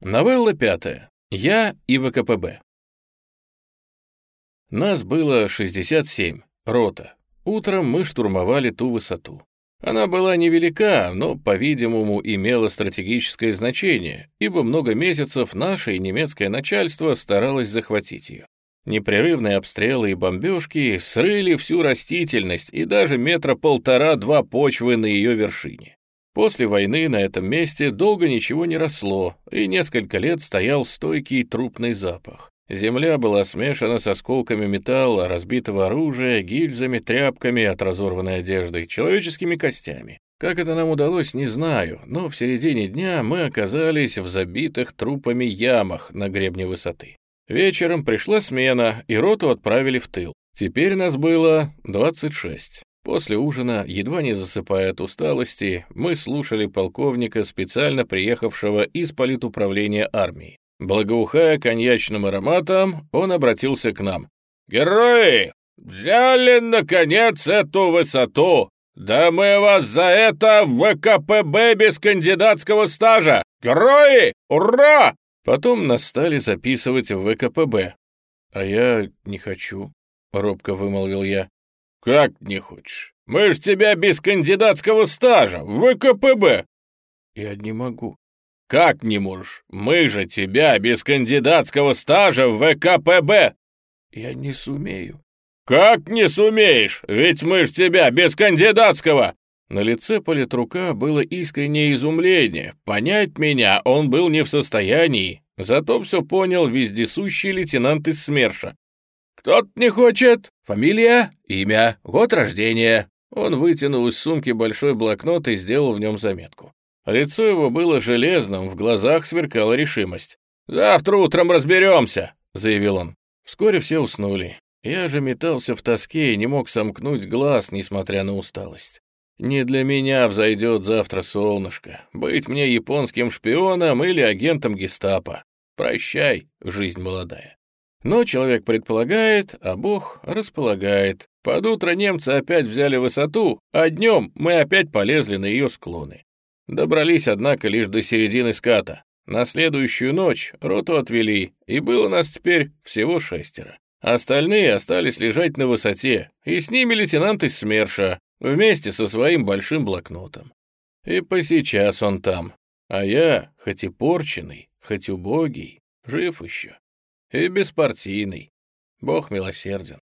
Новелла пятая. Я и ВКПБ. Нас было 67, рота. Утром мы штурмовали ту высоту. Она была невелика, но, по-видимому, имела стратегическое значение, ибо много месяцев наше и немецкое начальство старалось захватить ее. Непрерывные обстрелы и бомбежки срыли всю растительность и даже метра полтора-два почвы на ее вершине. После войны на этом месте долго ничего не росло, и несколько лет стоял стойкий трупный запах. Земля была смешана с осколками металла, разбитого оружия, гильзами, тряпками от разорванной одежды, человеческими костями. Как это нам удалось, не знаю, но в середине дня мы оказались в забитых трупами ямах на гребне высоты. Вечером пришла смена, и роту отправили в тыл. Теперь нас было 26. После ужина, едва не засыпая от усталости, мы слушали полковника, специально приехавшего из политуправления армии. Благоухая коньячным ароматом, он обратился к нам. «Герои! Взяли, наконец, эту высоту! Да мы вас за это в ВКПБ без кандидатского стажа! Герои! Ура!» Потом нас стали записывать в ВКПБ. «А я не хочу», — робко вымолвил я. «Как не хочешь? Мы ж тебя без кандидатского стажа, в ВКПБ!» «Я не могу». «Как не можешь? Мы же тебя без кандидатского стажа в ВКПБ!» «Я не сумею». «Как не сумеешь? Ведь мы ж тебя без кандидатского!» На лице политрука было искреннее изумление. Понять меня он был не в состоянии, зато все понял вездесущий лейтенант из СМЕРШа. «Кто-то не хочет? Фамилия, имя, год рождения». Он вытянул из сумки большой блокнот и сделал в нем заметку. Лицо его было железным, в глазах сверкала решимость. «Завтра утром разберемся», — заявил он. Вскоре все уснули. Я же метался в тоске и не мог сомкнуть глаз, несмотря на усталость. Не для меня взойдет завтра солнышко. Быть мне японским шпионом или агентом гестапо. Прощай, жизнь молодая. Но человек предполагает, а Бог располагает. Под утро немцы опять взяли высоту, а днем мы опять полезли на ее склоны. Добрались, однако, лишь до середины ската. На следующую ночь роту отвели, и было нас теперь всего шестеро. Остальные остались лежать на высоте, и с ними лейтенант из СМЕРШа, вместе со своим большим блокнотом. И по сейчас он там, а я, хоть и порченый, хоть убогий, жив еще и беспартийный. Бог милосерден.